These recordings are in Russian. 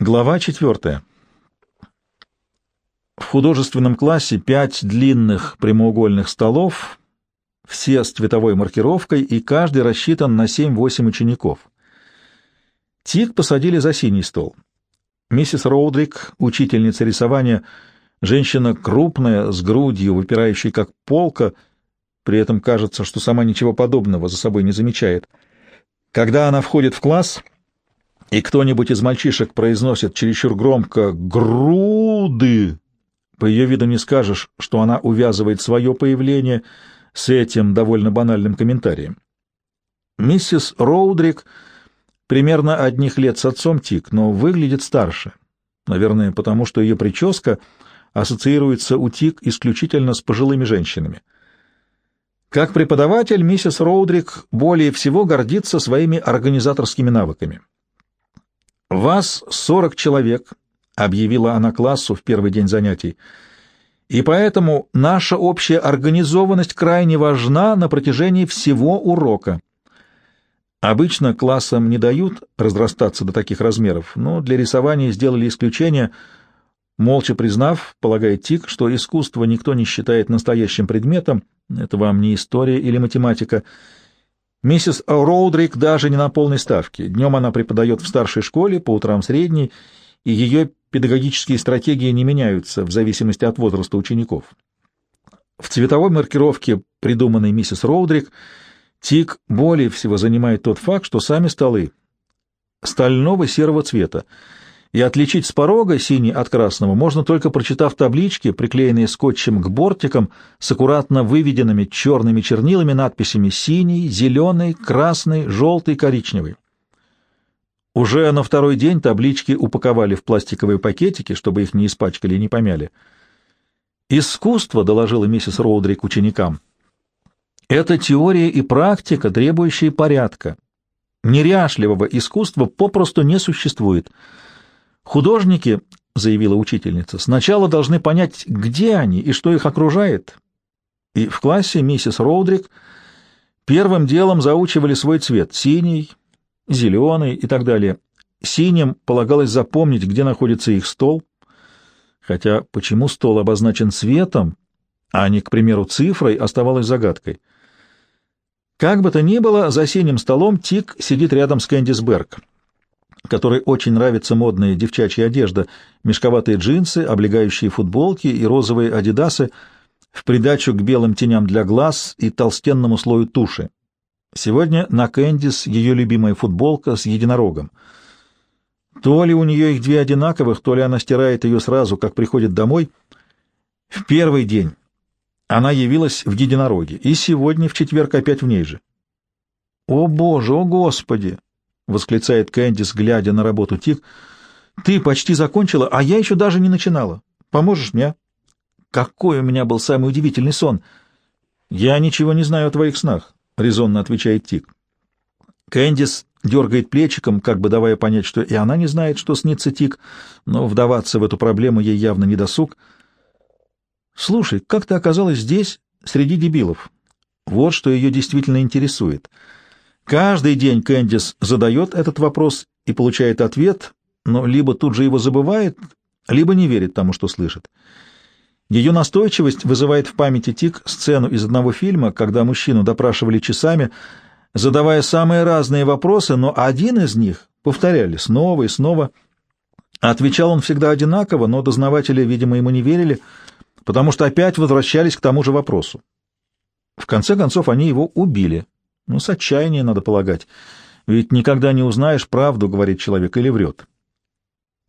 Глава четвертая. В художественном классе пять длинных прямоугольных столов, все с цветовой маркировкой, и каждый рассчитан на 7-8 учеников. Тик посадили за синий стол. Миссис Роудрик, учительница рисования, женщина крупная, с грудью, выпирающей как полка, при этом кажется, что сама ничего подобного за собой не замечает. Когда она входит в класс и кто-нибудь из мальчишек произносит чересчур громко «груды», по ее виду не скажешь, что она увязывает свое появление с этим довольно банальным комментарием. Миссис Роудрик примерно одних лет с отцом Тик, но выглядит старше. Наверное, потому что ее прическа ассоциируется у Тик исключительно с пожилыми женщинами. Как преподаватель, миссис Роудрик более всего гордится своими организаторскими навыками. «Вас сорок человек», — объявила она классу в первый день занятий, «и поэтому наша общая организованность крайне важна на протяжении всего урока». Обычно классам не дают разрастаться до таких размеров, но для рисования сделали исключение, молча признав, полагает Тик, что искусство никто не считает настоящим предметом, это вам не история или математика, — Миссис Роудрик даже не на полной ставке. Днем она преподает в старшей школе, по утрам средней, и ее педагогические стратегии не меняются в зависимости от возраста учеников. В цветовой маркировке, придуманной миссис Роудрик, тик более всего занимает тот факт, что сами столы стального серого цвета — и отличить с порога синий от красного можно только прочитав таблички, приклеенные скотчем к бортикам с аккуратно выведенными черными чернилами надписями «синий», «зеленый», «красный», «желтый», «коричневый». Уже на второй день таблички упаковали в пластиковые пакетики, чтобы их не испачкали и не помяли. «Искусство», — доложила миссис Роудрик ученикам, — «это теория и практика, требующие порядка. Неряшливого искусства попросту не существует». Художники, заявила учительница, сначала должны понять, где они и что их окружает. И в классе миссис Роудрик первым делом заучивали свой цвет — синий, зеленый и так далее. Синим полагалось запомнить, где находится их стол, хотя почему стол обозначен цветом, а не, к примеру, цифрой, оставалось загадкой. Как бы то ни было, за синим столом Тик сидит рядом с Кэндис Берг которой очень нравится модная девчачья одежда, мешковатые джинсы, облегающие футболки и розовые адидасы в придачу к белым теням для глаз и толстенному слою туши. Сегодня на Кэндис ее любимая футболка с единорогом. То ли у нее их две одинаковых, то ли она стирает ее сразу, как приходит домой. В первый день она явилась в единороге, и сегодня, в четверг, опять в ней же. «О, Боже, о, Господи!» — восклицает Кэндис, глядя на работу Тик. «Ты почти закончила, а я еще даже не начинала. Поможешь мне?» «Какой у меня был самый удивительный сон!» «Я ничего не знаю о твоих снах», — резонно отвечает Тик. Кэндис дергает плечиком, как бы давая понять, что и она не знает, что снится Тик, но вдаваться в эту проблему ей явно не досуг. «Слушай, как ты оказалась здесь, среди дебилов?» Вот что ее действительно интересует — Каждый день Кэндис задает этот вопрос и получает ответ, но либо тут же его забывает, либо не верит тому, что слышит. Ее настойчивость вызывает в памяти Тик сцену из одного фильма, когда мужчину допрашивали часами, задавая самые разные вопросы, но один из них повторяли снова и снова. Отвечал он всегда одинаково, но дознаватели, видимо, ему не верили, потому что опять возвращались к тому же вопросу. В конце концов, они его убили. Ну, с отчаяния, надо полагать. Ведь никогда не узнаешь, правду говорит человек или врет.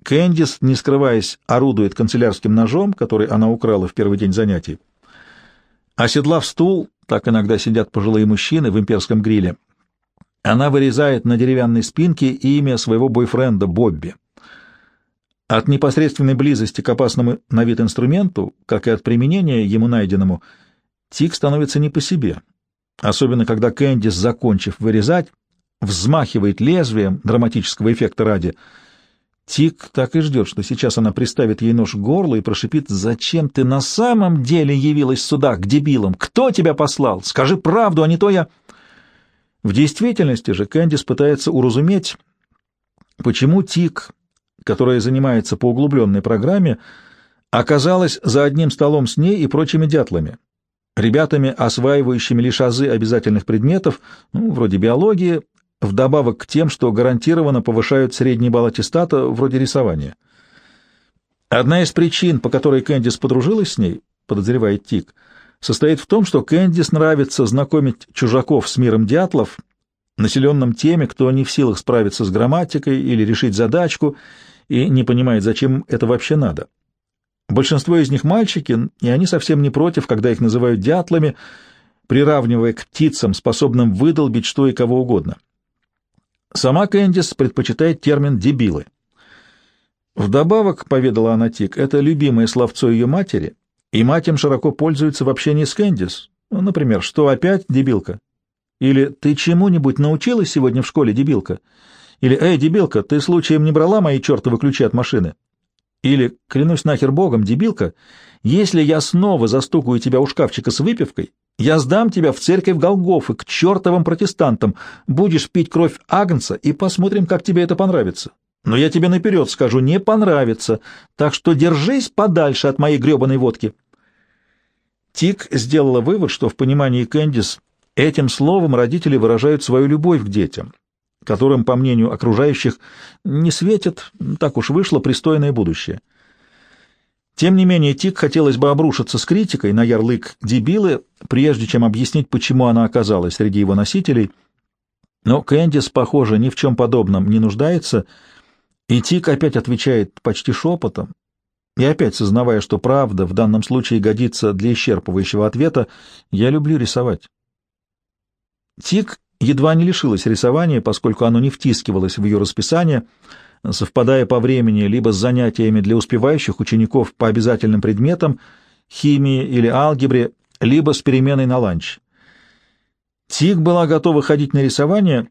Кэндис, не скрываясь, орудует канцелярским ножом, который она украла в первый день занятий. Оседлав стул, так иногда сидят пожилые мужчины в имперском гриле, она вырезает на деревянной спинке имя своего бойфренда Бобби. От непосредственной близости к опасному на вид инструменту, как и от применения ему найденному, Тик становится не по себе — Особенно, когда Кэндис, закончив вырезать, взмахивает лезвием драматического эффекта ради. Тик так и ждет, что сейчас она приставит ей нож к горлу и прошипит «Зачем ты на самом деле явилась сюда, к дебилам? Кто тебя послал? Скажи правду, а не то я...» В действительности же Кэндис пытается уразуметь, почему Тик которая занимается по углубленной программе, оказалась за одним столом с ней и прочими дятлами, ребятами, осваивающими лишь азы обязательных предметов, ну, вроде биологии, вдобавок к тем, что гарантированно повышают средний балл аттестата, вроде рисования. Одна из причин, по которой Кэндис подружилась с ней, подозревает Тик, состоит в том, что Кэндис нравится знакомить чужаков с миром дятлов, населенным теми, кто не в силах справиться с грамматикой или решить задачку и не понимает, зачем это вообще надо. Большинство из них мальчики, и они совсем не против, когда их называют дятлами, приравнивая к птицам, способным выдолбить что и кого угодно. Сама Кэндис предпочитает термин «дебилы». Вдобавок, поведала она Тик, это любимое словцо ее матери, и мать им широко пользуется в общении с Кэндис. Ну, например, что опять дебилка? Или ты чему-нибудь научилась сегодня в школе, дебилка? Или, эй, дебилка, ты случаем не брала мои чертовы ключи от машины? Или, клянусь нахер богом, дебилка, если я снова застукаю тебя у шкафчика с выпивкой, я сдам тебя в церковь Голгофы к чертовым протестантам, будешь пить кровь Агнца и посмотрим, как тебе это понравится. Но я тебе наперед скажу, не понравится, так что держись подальше от моей гребаной водки. Тик сделала вывод, что в понимании Кэндис этим словом родители выражают свою любовь к детям, которым, по мнению окружающих, не светит, так уж вышло, пристойное будущее. Тем не менее, Тик хотелось бы обрушиться с критикой на ярлык «дебилы», прежде чем объяснить, почему она оказалась среди его носителей. Но Кэндис, похоже, ни в чем подобном не нуждается, и Тик опять отвечает почти шепотом, и опять сознавая, что правда в данном случае годится для исчерпывающего ответа, «Я люблю рисовать». Тик едва не лишилась рисования, поскольку оно не втискивалось в ее расписание — совпадая по времени либо с занятиями для успевающих учеников по обязательным предметам, химии или алгебре, либо с переменой на ланч. Тик была готова ходить на рисование,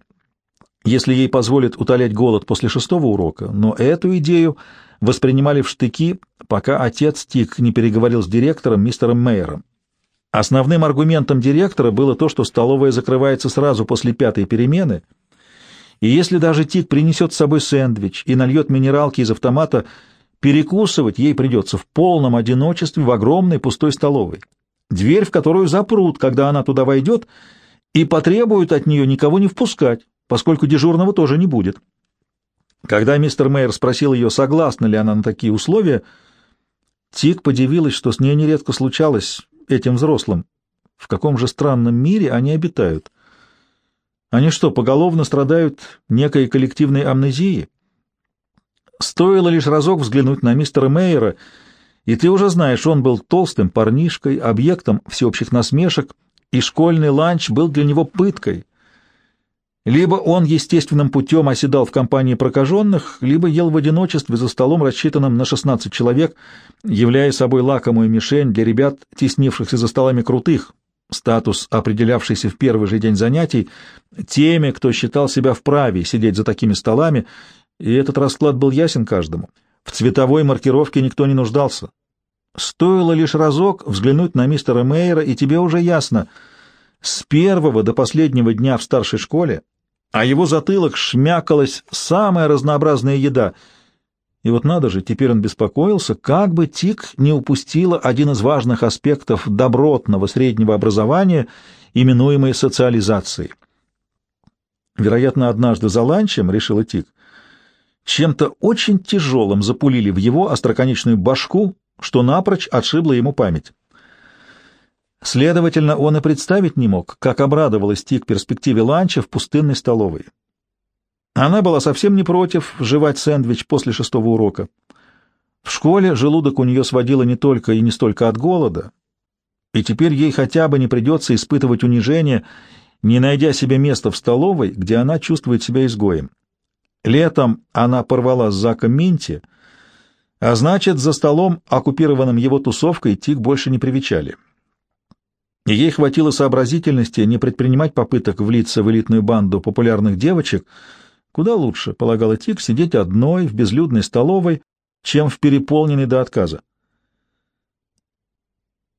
если ей позволит утолять голод после шестого урока, но эту идею воспринимали в штыки, пока отец Тик не переговорил с директором, мистером Мейером. Основным аргументом директора было то, что столовая закрывается сразу после пятой перемены — и если даже Тик принесет с собой сэндвич и нальет минералки из автомата, перекусывать ей придется в полном одиночестве в огромной пустой столовой, дверь в которую запрут, когда она туда войдет, и потребуют от нее никого не впускать, поскольку дежурного тоже не будет. Когда мистер Мейер спросил ее, согласна ли она на такие условия, Тик подивилась, что с ней нередко случалось этим взрослым. В каком же странном мире они обитают? Они что, поголовно страдают некой коллективной амнезией? Стоило лишь разок взглянуть на мистера Мейера, и ты уже знаешь, он был толстым парнишкой, объектом всеобщих насмешек, и школьный ланч был для него пыткой. Либо он естественным путем оседал в компании прокаженных, либо ел в одиночестве за столом, рассчитанным на 16 человек, являя собой лакомую мишень для ребят, теснившихся за столами крутых, статус, определявшийся в первый же день занятий, теми, кто считал себя вправе сидеть за такими столами, и этот расклад был ясен каждому. В цветовой маркировке никто не нуждался. Стоило лишь разок взглянуть на мистера Мейера, и тебе уже ясно, с первого до последнего дня в старшей школе, а его затылок шмякалась самая разнообразная еда — и вот надо же, теперь он беспокоился, как бы Тик не упустила один из важных аспектов добротного среднего образования, именуемой социализацией. Вероятно, однажды за ланчем, решила Тик, чем-то очень тяжелым запулили в его остроконечную башку, что напрочь отшибло ему память. Следовательно, он и представить не мог, как обрадовалась Тик перспективе ланча в пустынной столовой. Она была совсем не против жевать сэндвич после шестого урока. В школе желудок у нее сводило не только и не столько от голода, и теперь ей хотя бы не придется испытывать унижение, не найдя себе места в столовой, где она чувствует себя изгоем. Летом она порвала с Заком Минти, а значит, за столом, оккупированным его тусовкой, Тик больше не привечали. И ей хватило сообразительности не предпринимать попыток влиться в элитную банду популярных девочек — Куда лучше, полагала Тик, сидеть одной в безлюдной столовой, чем в переполненной до отказа.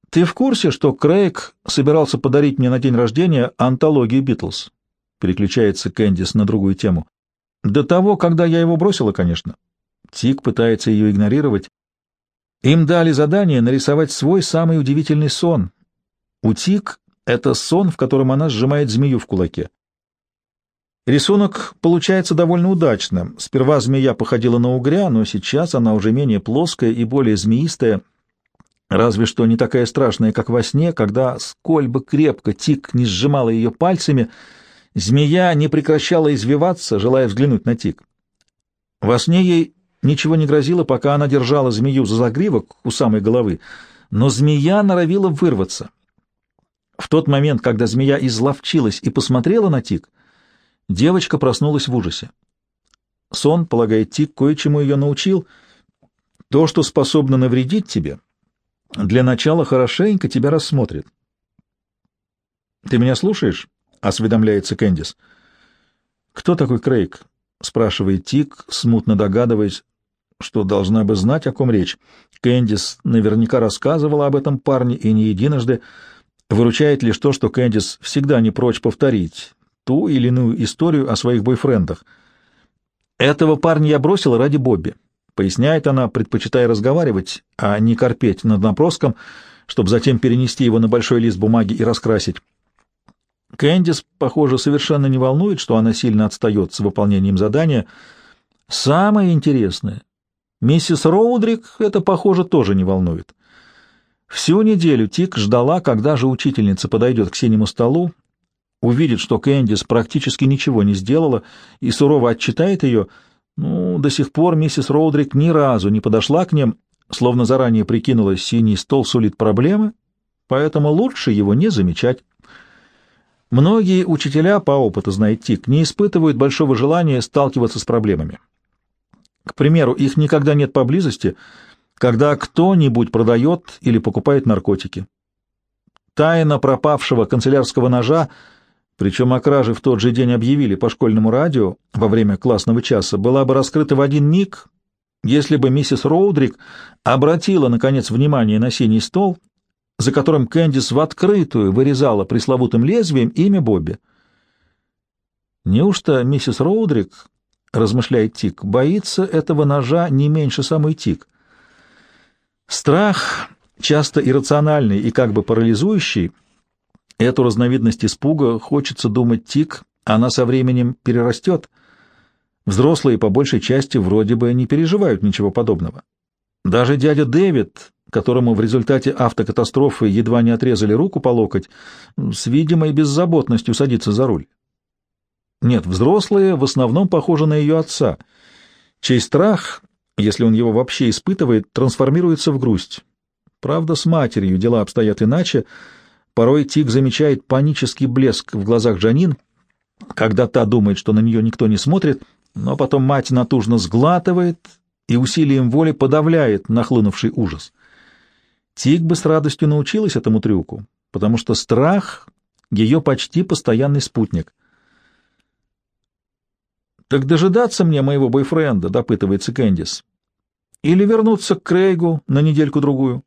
«Ты в курсе, что Крейг собирался подарить мне на день рождения антологию Битлз?» Переключается Кэндис на другую тему. «До того, когда я его бросила, конечно. Тик пытается ее игнорировать. Им дали задание нарисовать свой самый удивительный сон. У Тик это сон, в котором она сжимает змею в кулаке. Рисунок получается довольно удачным. Сперва змея походила на угря, но сейчас она уже менее плоская и более змеистая, разве что не такая страшная, как во сне, когда, сколь бы крепко Тик не сжимала ее пальцами, змея не прекращала извиваться, желая взглянуть на Тик. Во сне ей ничего не грозило, пока она держала змею за загривок у самой головы, но змея норовила вырваться. В тот момент, когда змея изловчилась и посмотрела на Тик, девочка проснулась в ужасе. Сон, полагает Тик, кое-чему ее научил. То, что способно навредить тебе, для начала хорошенько тебя рассмотрит. — Ты меня слушаешь? — осведомляется Кэндис. — Кто такой Крейг? — спрашивает Тик, смутно догадываясь, что должна бы знать, о ком речь. Кэндис наверняка рассказывала об этом парне и не единожды. Выручает лишь то, что Кэндис всегда не прочь повторить ту или иную историю о своих бойфрендах. «Этого парня я бросила ради Бобби», — поясняет она, предпочитая разговаривать, а не корпеть над наброском, чтобы затем перенести его на большой лист бумаги и раскрасить. Кэндис, похоже, совершенно не волнует, что она сильно отстает с выполнением задания. Самое интересное, миссис Роудрик это, похоже, тоже не волнует. Всю неделю Тик ждала, когда же учительница подойдет к синему столу, увидит, что Кэндис практически ничего не сделала и сурово отчитает ее. Ну, до сих пор миссис Роудрик ни разу не подошла к ним, словно заранее прикинула, синий стол сулит проблемы, поэтому лучше его не замечать. Многие учителя, по опыту знает Тик, не испытывают большого желания сталкиваться с проблемами. К примеру, их никогда нет поблизости, когда кто-нибудь продает или покупает наркотики. Тайна пропавшего канцелярского ножа, причем о краже в тот же день объявили по школьному радио во время классного часа, была бы раскрыта в один миг, если бы миссис Роудрик обратила, наконец, внимание на синий стол — за которым Кэндис в открытую вырезала пресловутым лезвием имя Бобби. Неужто миссис Роудрик, размышляет Тик, боится этого ножа не меньше самой Тик? Страх, часто иррациональный и как бы парализующий, эту разновидность испуга, хочется думать Тик, она со временем перерастет. Взрослые по большей части вроде бы не переживают ничего подобного. Даже дядя Дэвид, которому в результате автокатастрофы едва не отрезали руку по локоть, с видимой беззаботностью садится за руль. Нет, взрослые в основном похожи на ее отца, чей страх, если он его вообще испытывает, трансформируется в грусть. Правда, с матерью дела обстоят иначе. Порой Тик замечает панический блеск в глазах Джанин, когда та думает, что на нее никто не смотрит, но потом мать натужно сглатывает и усилием воли подавляет нахлынувший ужас. Тик бы с радостью научилась этому трюку, потому что страх — ее почти постоянный спутник. «Так дожидаться мне моего бойфренда», — допытывается Кэндис. «Или вернуться к Крейгу на недельку-другую».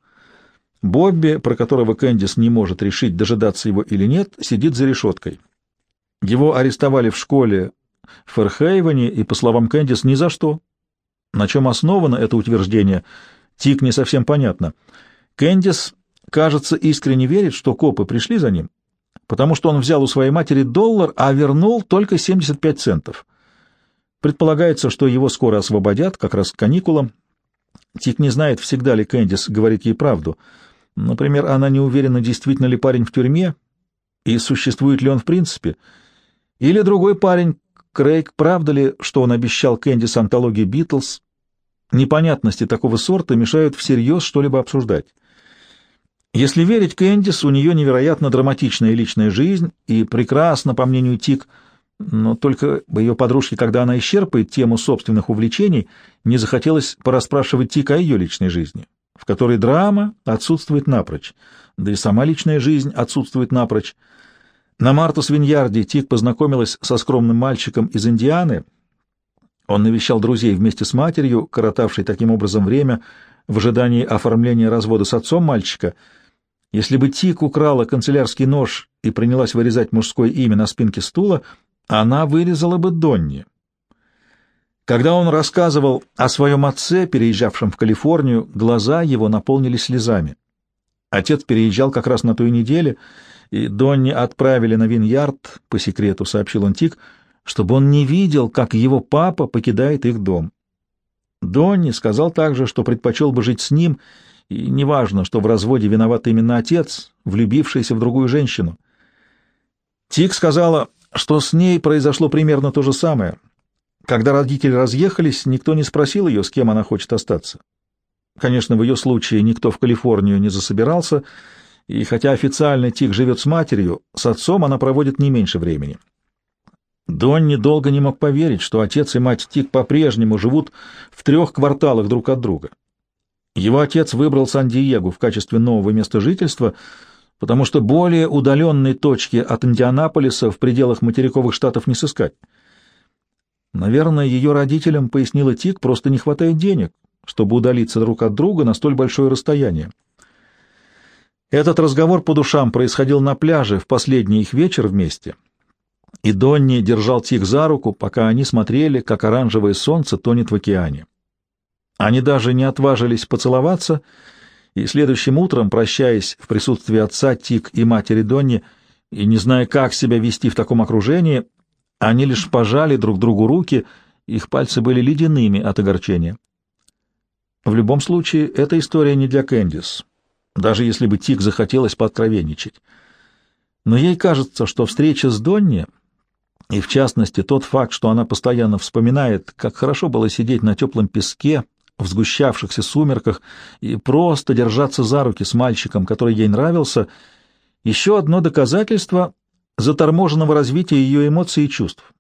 Бобби, про которого Кэндис не может решить, дожидаться его или нет, сидит за решеткой. Его арестовали в школе в Ферхейвене, и, по словам Кэндис, ни за что. На чем основано это утверждение, Тик не совсем понятно — Кэндис, кажется, искренне верит, что копы пришли за ним, потому что он взял у своей матери доллар, а вернул только 75 центов. Предполагается, что его скоро освободят, как раз к каникулам. Тик не знает, всегда ли Кэндис говорит ей правду. Например, она не уверена, действительно ли парень в тюрьме и существует ли он в принципе. Или другой парень, Крейг, правда ли, что он обещал Кэндис антологии «Битлз», Непонятности такого сорта мешают всерьез что-либо обсуждать. Если верить Кэндис, у нее невероятно драматичная личная жизнь и прекрасно, по мнению Тик, но только бы ее подружке, когда она исчерпает тему собственных увлечений, не захотелось порасспрашивать Тик о ее личной жизни, в которой драма отсутствует напрочь, да и сама личная жизнь отсутствует напрочь. На Мартус Виньярде Тик познакомилась со скромным мальчиком из Индианы, он навещал друзей вместе с матерью, коротавшей таким образом время в ожидании оформления развода с отцом мальчика. Если бы Тик украла канцелярский нож и принялась вырезать мужское имя на спинке стула, она вырезала бы Донни. Когда он рассказывал о своем отце, переезжавшем в Калифорнию, глаза его наполнились слезами. Отец переезжал как раз на той неделе, и Донни отправили на Виньярд, по секрету сообщил он Тик, чтобы он не видел, как его папа покидает их дом. Донни сказал также, что предпочел бы жить с ним, и неважно, что в разводе виноват именно отец, влюбившийся в другую женщину. Тик сказала, что с ней произошло примерно то же самое. Когда родители разъехались, никто не спросил ее, с кем она хочет остаться. Конечно, в ее случае никто в Калифорнию не засобирался, и хотя официально Тик живет с матерью, с отцом она проводит не меньше времени. Донни долго не мог поверить, что отец и мать Тик по-прежнему живут в трех кварталах друг от друга. Его отец выбрал Сан-Диего в качестве нового места жительства, потому что более удаленной точки от Индианаполиса в пределах материковых штатов не сыскать. Наверное, ее родителям, пояснила Тик, просто не хватает денег, чтобы удалиться друг от друга на столь большое расстояние. Этот разговор по душам происходил на пляже в последний их вечер вместе, и Донни держал Тик за руку, пока они смотрели, как оранжевое солнце тонет в океане. Они даже не отважились поцеловаться, и следующим утром, прощаясь в присутствии отца Тик и матери Донни, и не зная, как себя вести в таком окружении, они лишь пожали друг другу руки, их пальцы были ледяными от огорчения. В любом случае, эта история не для Кэндис, даже если бы Тик захотелось пооткровенничать. Но ей кажется, что встреча с Донни, и в частности тот факт, что она постоянно вспоминает, как хорошо было сидеть на теплом песке в сгущавшихся сумерках и просто держаться за руки с мальчиком, который ей нравился, еще одно доказательство заторможенного развития ее эмоций и чувств.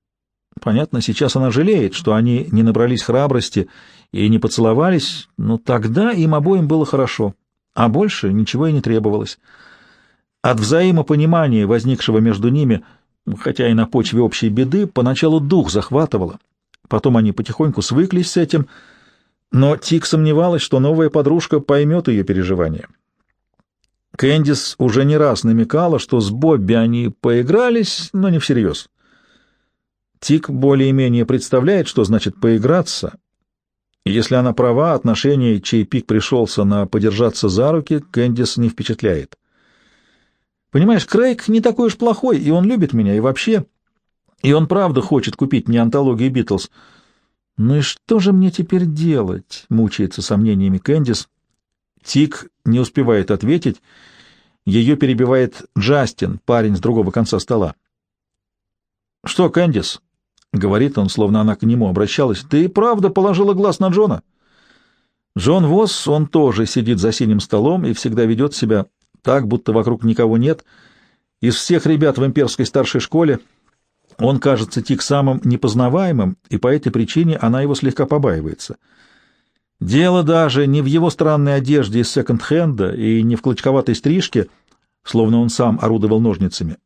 Понятно, сейчас она жалеет, что они не набрались храбрости и не поцеловались, но тогда им обоим было хорошо, а больше ничего и не требовалось. От взаимопонимания, возникшего между ними, хотя и на почве общей беды, поначалу дух захватывало. Потом они потихоньку свыклись с этим, но Тик сомневалась, что новая подружка поймет ее переживания. Кэндис уже не раз намекала, что с Бобби они поигрались, но не всерьез. Тик более-менее представляет, что значит «поиграться», если она права, отношения, чей пик пришелся на подержаться за руки, Кэндис не впечатляет. Понимаешь, Крейг не такой уж плохой, и он любит меня, и вообще... И он правда хочет купить мне антологию Битлз. Ну и что же мне теперь делать? Мучается сомнениями Кэндис. Тик не успевает ответить. Ее перебивает Джастин, парень с другого конца стола. «Что, Кэндис?» — говорит он, словно она к нему обращалась. «Ты правда положила глаз на Джона?» Джон Восс, он тоже сидит за синим столом и всегда ведет себя так, будто вокруг никого нет. Из всех ребят в имперской старшей школе он кажется Тик самым непознаваемым, и по этой причине она его слегка побаивается. Дело даже не в его странной одежде из секонд-хенда и не в клочковатой стрижке, словно он сам орудовал ножницами.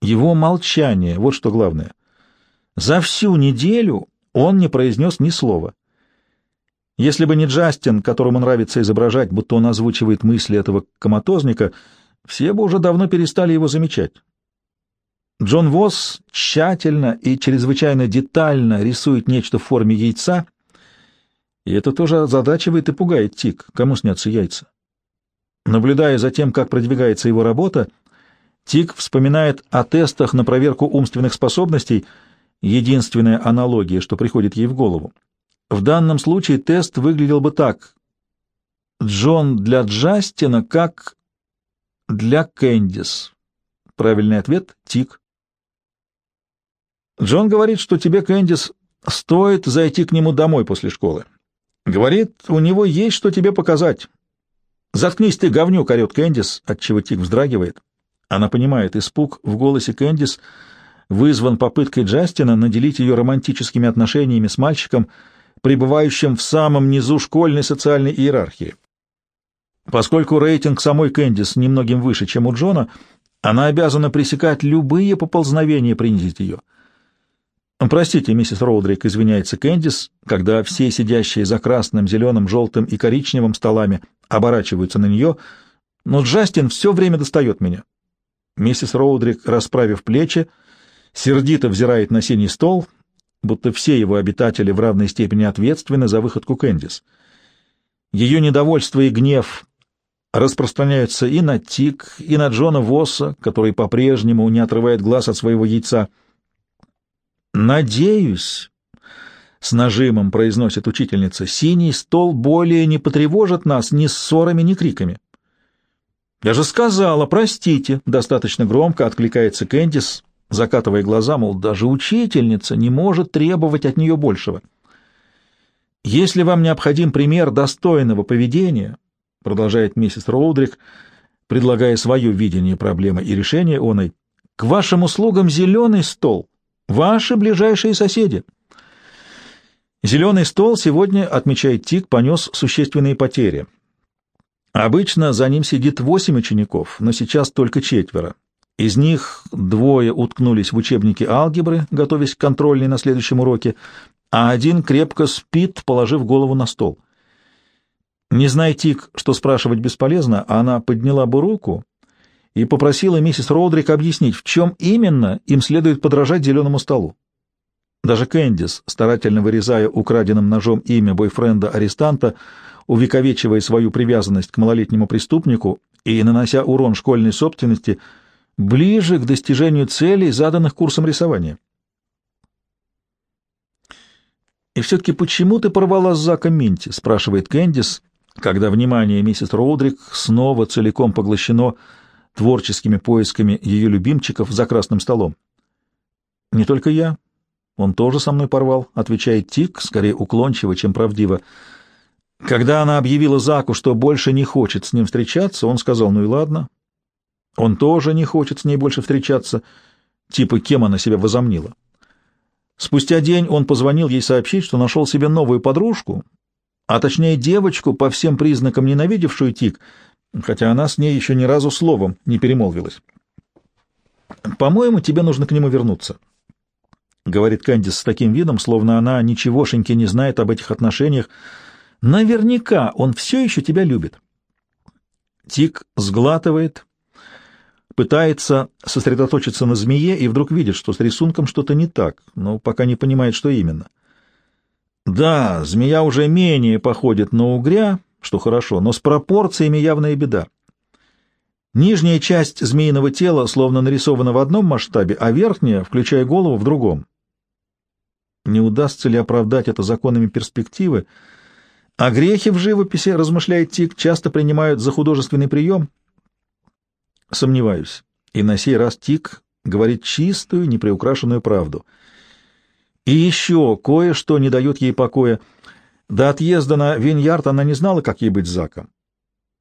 Его молчание — вот что главное — за всю неделю он не произнес ни слова. Если бы не Джастин, которому нравится изображать, будто он озвучивает мысли этого коматозника, все бы уже давно перестали его замечать. Джон Восс тщательно и чрезвычайно детально рисует нечто в форме яйца, и это тоже озадачивает и пугает Тик, кому снятся яйца. Наблюдая за тем, как продвигается его работа, Тик вспоминает о тестах на проверку умственных способностей — единственная аналогия, что приходит ей в голову. В данном случае тест выглядел бы так. Джон для Джастина как для Кэндис. Правильный ответ — Тик. Джон говорит, что тебе, Кэндис, стоит зайти к нему домой после школы. Говорит, у него есть что тебе показать. Заткнись ты, говнюк, орет Кэндис, отчего Тик вздрагивает. Она понимает испуг в голосе Кэндис — вызван попыткой Джастина наделить ее романтическими отношениями с мальчиком, пребывающим в самом низу школьной социальной иерархии. Поскольку рейтинг самой Кэндис немногим выше, чем у Джона, она обязана пресекать любые поползновения принизить ее. «Простите, миссис Роудрик», — извиняется Кэндис, когда все сидящие за красным, зеленым, желтым и коричневым столами оборачиваются на нее, но Джастин все время достает меня. Миссис Роудрик, расправив плечи, — сердито взирает на синий стол, будто все его обитатели в равной степени ответственны за выходку Кэндис. Ее недовольство и гнев распространяются и на Тик, и на Джона Восса, который по-прежнему не отрывает глаз от своего яйца. «Надеюсь», — с нажимом произносит учительница, — «синий стол более не потревожит нас ни ссорами, ни криками». «Я же сказала, простите», — достаточно громко откликается Кэндис, закатывая глаза, мол, даже учительница не может требовать от нее большего. «Если вам необходим пример достойного поведения», — продолжает миссис Роудрик, предлагая свое видение проблемы и решение оной, — «к вашим услугам зеленый стол, ваши ближайшие соседи». Зеленый стол сегодня, отмечает Тик, понес существенные потери. Обычно за ним сидит восемь учеников, но сейчас только четверо. Из них двое уткнулись в учебники алгебры, готовясь к контрольной на следующем уроке, а один крепко спит, положив голову на стол. Не зная Тик, что спрашивать бесполезно, она подняла бы руку и попросила миссис Роудрик объяснить, в чем именно им следует подражать зеленому столу. Даже Кэндис, старательно вырезая украденным ножом имя бойфренда-арестанта, увековечивая свою привязанность к малолетнему преступнику и нанося урон школьной собственности, ближе к достижению целей, заданных курсом рисования. «И все-таки почему ты порвала с Заком Минти?» — спрашивает Кэндис, когда внимание миссис Роудрик снова целиком поглощено творческими поисками ее любимчиков за красным столом. «Не только я. Он тоже со мной порвал», — отвечает Тик, скорее уклончиво, чем правдиво. Когда она объявила Заку, что больше не хочет с ним встречаться, он сказал, ну и ладно. Он тоже не хочет с ней больше встречаться, типа кем она себя возомнила. Спустя день он позвонил ей сообщить, что нашел себе новую подружку, а точнее девочку, по всем признакам ненавидевшую Тик, хотя она с ней еще ни разу словом не перемолвилась. «По-моему, тебе нужно к нему вернуться», — говорит Кандис с таким видом, словно она ничегошеньки не знает об этих отношениях, — Наверняка он все еще тебя любит. Тик сглатывает, пытается сосредоточиться на змее и вдруг видит, что с рисунком что-то не так, но пока не понимает, что именно. Да, змея уже менее походит на угря, что хорошо, но с пропорциями явная беда. Нижняя часть змеиного тела словно нарисована в одном масштабе, а верхняя, включая голову, в другом. Не удастся ли оправдать это законами перспективы, — а грехи в живописи, размышляет Тик, часто принимают за художественный прием. Сомневаюсь. И на сей раз Тик говорит чистую, неприукрашенную правду. И еще кое-что не дает ей покоя. До отъезда на Виньярд она не знала, как ей быть с Заком.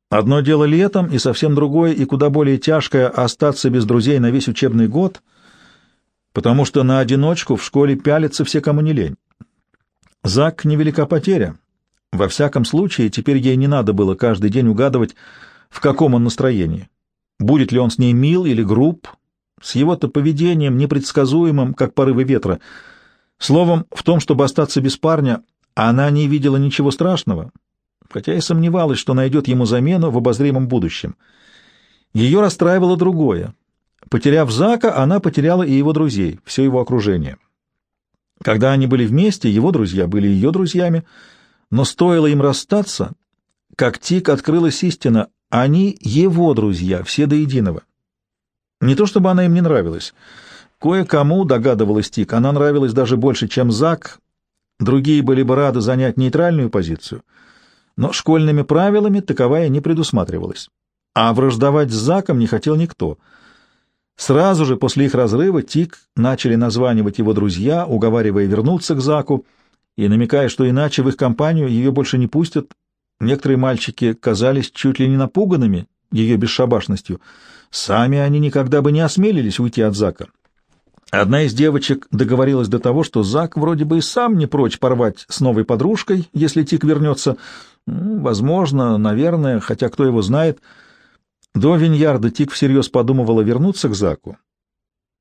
Одно дело летом, и совсем другое, и куда более тяжкое — остаться без друзей на весь учебный год, потому что на одиночку в школе пялятся все, кому не лень. Зак — невелика потеря, во всяком случае, теперь ей не надо было каждый день угадывать, в каком он настроении. Будет ли он с ней мил или груб, с его-то поведением непредсказуемым, как порывы ветра. Словом, в том, чтобы остаться без парня, она не видела ничего страшного, хотя и сомневалась, что найдет ему замену в обозримом будущем. Ее расстраивало другое. Потеряв Зака, она потеряла и его друзей, все его окружение. Когда они были вместе, его друзья были ее друзьями — но стоило им расстаться, как Тик открылась истина, они его друзья, все до единого. Не то чтобы она им не нравилась. Кое-кому, догадывалась Тик, она нравилась даже больше, чем Зак, другие были бы рады занять нейтральную позицию, но школьными правилами таковая не предусматривалась. А враждовать с Заком не хотел никто. Сразу же после их разрыва Тик начали названивать его друзья, уговаривая вернуться к Заку, и намекая, что иначе в их компанию ее больше не пустят, некоторые мальчики казались чуть ли не напуганными ее бесшабашностью. Сами они никогда бы не осмелились уйти от Зака. Одна из девочек договорилась до того, что Зак вроде бы и сам не прочь порвать с новой подружкой, если Тик вернется. Возможно, наверное, хотя кто его знает. До Виньярда Тик всерьез подумывала вернуться к Заку,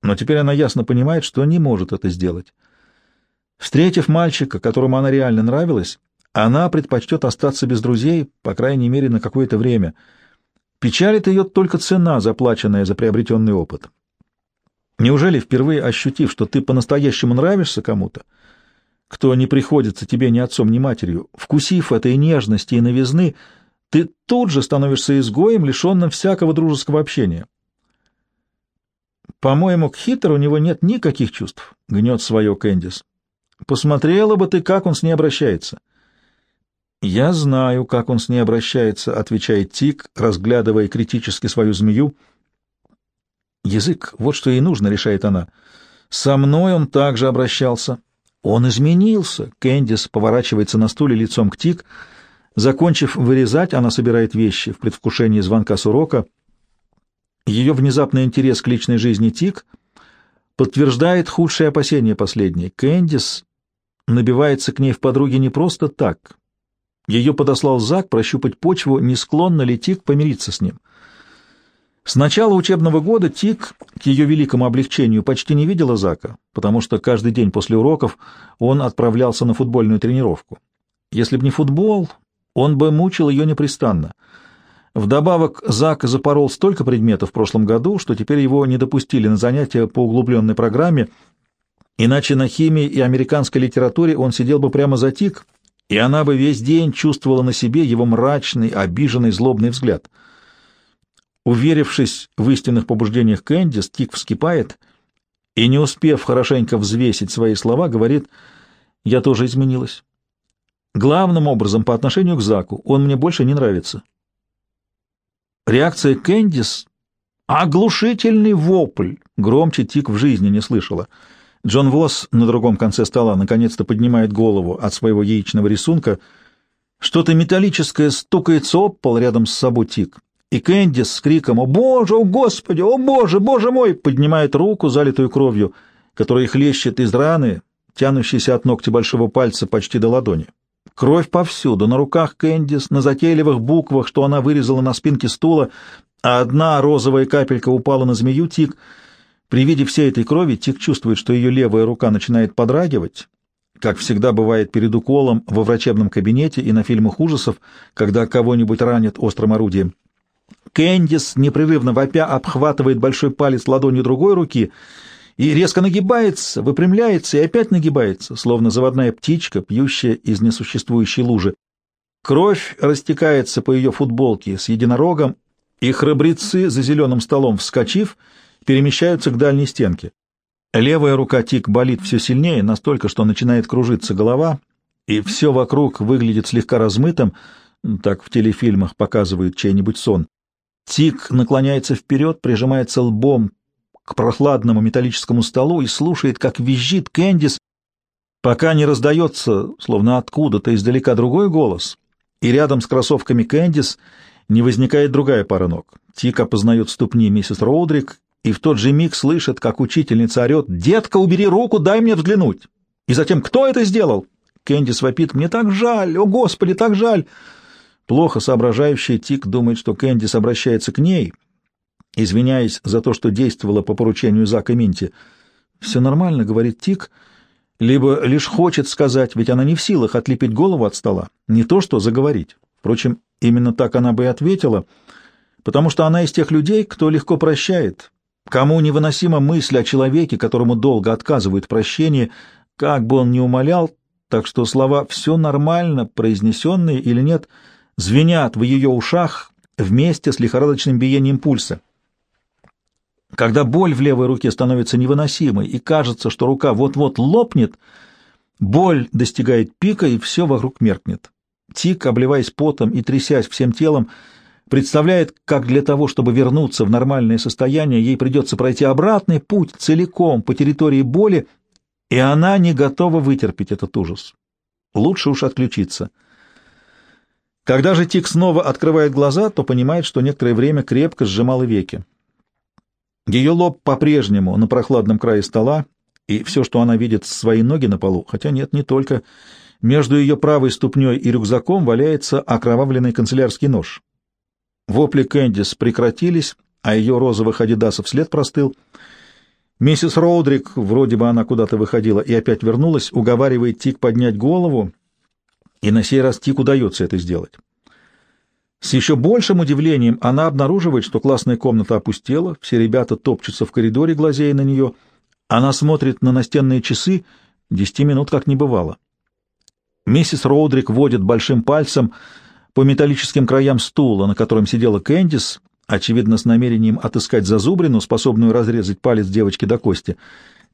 но теперь она ясно понимает, что не может это сделать. Встретив мальчика, которому она реально нравилась, она предпочтет остаться без друзей, по крайней мере, на какое-то время. Печалит ее только цена, заплаченная за приобретенный опыт. Неужели, впервые ощутив, что ты по-настоящему нравишься кому-то, кто не приходится тебе ни отцом, ни матерью. Вкусив этой нежности и новизны, ты тут же становишься изгоем, лишенным всякого дружеского общения. По-моему, к Хитер у него нет никаких чувств, — гнет свое Кэндис. Посмотрела бы ты, как он с ней обращается. Я знаю, как он с ней обращается, — отвечает Тик, разглядывая критически свою змею. Язык, вот что ей нужно, — решает она. Со мной он также обращался. Он изменился. Кэндис поворачивается на стуле лицом к Тик. Закончив вырезать, она собирает вещи в предвкушении звонка с урока. Ее внезапный интерес к личной жизни Тик подтверждает худшие опасения последней. Кэндис набивается к ней в подруги не просто так. Ее подослал Зак прощупать почву, не склонна ли Тик помириться с ним. С начала учебного года Тик, к ее великому облегчению, почти не видела Зака, потому что каждый день после уроков он отправлялся на футбольную тренировку. Если бы не футбол, он бы мучил ее непрестанно. Вдобавок, Зак запорол столько предметов в прошлом году, что теперь его не допустили на занятия по углубленной программе, иначе на химии и американской литературе он сидел бы прямо за Тик, и она бы весь день чувствовала на себе его мрачный, обиженный, злобный взгляд — Уверившись в истинных побуждениях Кэндис, Тик вскипает и, не успев хорошенько взвесить свои слова, говорит «Я тоже изменилась. Главным образом по отношению к Заку он мне больше не нравится». Реакция Кэндис — оглушительный вопль, громче Тик в жизни не слышала. Джон Восс на другом конце стола наконец-то поднимает голову от своего яичного рисунка. Что-то металлическое стукается об пол рядом с собой Тик и Кэндис с криком «О Боже, о Господи, о Боже, Боже мой!» поднимает руку, залитую кровью, которая хлещет из раны, тянущейся от ногтя большого пальца почти до ладони. Кровь повсюду, на руках Кэндис, на затейливых буквах, что она вырезала на спинке стула, а одна розовая капелька упала на змею Тик. При виде всей этой крови Тик чувствует, что ее левая рука начинает подрагивать, как всегда бывает перед уколом во врачебном кабинете и на фильмах ужасов, когда кого-нибудь ранят острым орудием. Кэндис, непрерывно вопя, обхватывает большой палец ладонью другой руки и резко нагибается, выпрямляется и опять нагибается, словно заводная птичка, пьющая из несуществующей лужи. Кровь растекается по ее футболке с единорогом, и храбрецы за зеленым столом, вскочив, перемещаются к дальней стенке. Левая рука Тик болит все сильнее, настолько, что начинает кружиться голова, и все вокруг выглядит слегка размытым, так в телефильмах показывают чей-нибудь сон. Тик наклоняется вперед, прижимается лбом к прохладному металлическому столу и слушает, как визжит Кэндис, пока не раздается, словно откуда-то издалека другой голос, и рядом с кроссовками Кэндис не возникает другая пара ног. Тик опознает ступни миссис Роудрик и в тот же миг слышит, как учительница орет «Детка, убери руку, дай мне взглянуть!» И затем «Кто это сделал?» Кэндис вопит «Мне так жаль! О, Господи, так жаль!» Плохо соображающий Тик думает, что Кэндис обращается к ней, извиняясь за то, что действовала по поручению Зака Минти. «Все нормально», — говорит Тик, либо лишь хочет сказать, ведь она не в силах отлепить голову от стола, не то что заговорить. Впрочем, именно так она бы и ответила, потому что она из тех людей, кто легко прощает, кому невыносима мысль о человеке, которому долго отказывают в прощении, как бы он ни умолял, так что слова «все нормально», произнесенные или нет — звенят в ее ушах вместе с лихорадочным биением пульса. Когда боль в левой руке становится невыносимой и кажется, что рука вот-вот лопнет, боль достигает пика и все вокруг меркнет. Тик, обливаясь потом и трясясь всем телом, представляет, как для того, чтобы вернуться в нормальное состояние, ей придется пройти обратный путь целиком по территории боли, и она не готова вытерпеть этот ужас. Лучше уж отключиться. Когда же Тик снова открывает глаза, то понимает, что некоторое время крепко сжимала веки. Ее лоб по-прежнему на прохладном крае стола, и все, что она видит, свои ноги на полу, хотя нет, не только. Между ее правой ступней и рюкзаком валяется окровавленный канцелярский нож. Вопли Кэндис прекратились, а ее розовых адидасов след простыл. Миссис Роудрик, вроде бы она куда-то выходила и опять вернулась, уговаривает Тик поднять голову, и на сей раз Тик удается это сделать. С еще большим удивлением она обнаруживает, что классная комната опустела, все ребята топчутся в коридоре, глазея на нее. Она смотрит на настенные часы, десяти минут как не бывало. Миссис Роудрик водит большим пальцем по металлическим краям стула, на котором сидела Кэндис, очевидно, с намерением отыскать зазубрину, способную разрезать палец девочки до кости.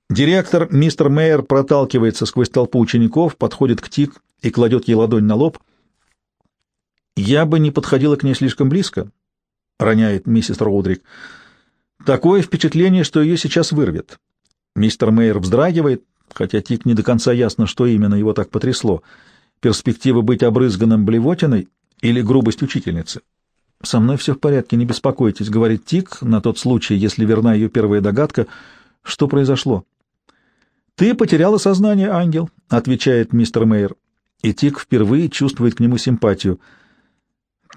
Директор, мистер Мейер, проталкивается сквозь толпу учеников, подходит к Тик и кладет ей ладонь на лоб. «Я бы не подходила к ней слишком близко», — роняет миссис Роудрик. «Такое впечатление, что ее сейчас вырвет». Мистер Мейер вздрагивает, хотя Тик не до конца ясно, что именно его так потрясло. Перспектива быть обрызганным блевотиной или грубость учительницы. «Со мной все в порядке, не беспокойтесь», — говорит Тик, на тот случай, если верна ее первая догадка. «Что произошло?» «Ты потеряла сознание, ангел», — отвечает мистер Мейер. И Тик впервые чувствует к нему симпатию.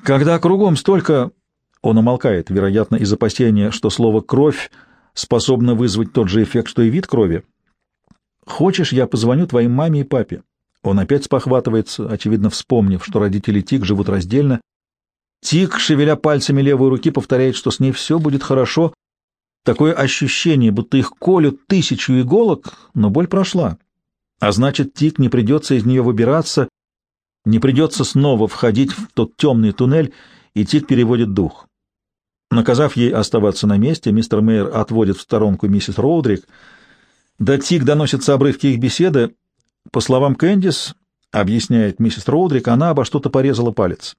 «Когда кругом столько...» Он умолкает, вероятно, из опасения, что слово «кровь» способно вызвать тот же эффект, что и вид крови. «Хочешь, я позвоню твоим маме и папе?» Он опять спохватывается, очевидно, вспомнив, что родители Тик живут раздельно, Тик, шевеля пальцами левой руки, повторяет, что с ней все будет хорошо. Такое ощущение, будто их колют тысячу иголок, но боль прошла. А значит, Тик не придется из нее выбираться, не придется снова входить в тот темный туннель, и Тик переводит дух. Наказав ей оставаться на месте, мистер Мейер отводит в сторонку миссис Роудрик. До Тик доносятся обрывки их беседы. По словам Кэндис, объясняет миссис Роудрик, она обо что-то порезала палец.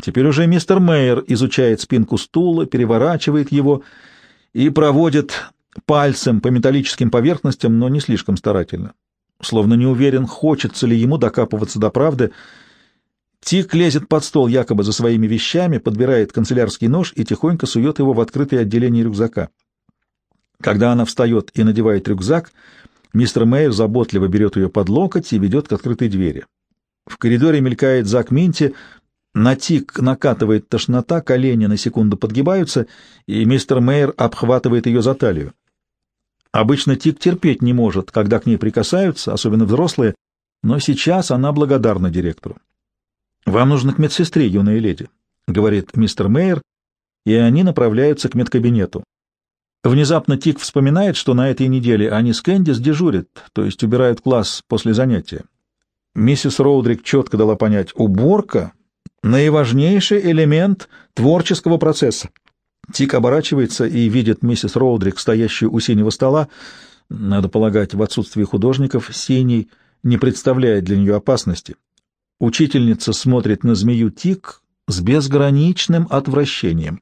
Теперь уже мистер Мейер изучает спинку стула, переворачивает его и проводит пальцем по металлическим поверхностям, но не слишком старательно. Словно не уверен, хочется ли ему докапываться до правды. Тик лезет под стол якобы за своими вещами, подбирает канцелярский нож и тихонько сует его в открытое отделение рюкзака. Когда она встает и надевает рюкзак, мистер Мейер заботливо берет ее под локоть и ведет к открытой двери. В коридоре мелькает Зак Минти — на тик накатывает тошнота, колени на секунду подгибаются, и мистер Мейер обхватывает ее за талию. Обычно Тик терпеть не может, когда к ней прикасаются, особенно взрослые, но сейчас она благодарна директору. «Вам нужно к медсестре, юная леди», — говорит мистер Мейер, и они направляются к медкабинету. Внезапно Тик вспоминает, что на этой неделе они с Кэндис дежурят, то есть убирают класс после занятия. Миссис Роудрик четко дала понять, уборка наиважнейший элемент творческого процесса. Тик оборачивается и видит миссис Роудрик, стоящую у синего стола. Надо полагать, в отсутствие художников синий не представляет для нее опасности. Учительница смотрит на змею Тик с безграничным отвращением.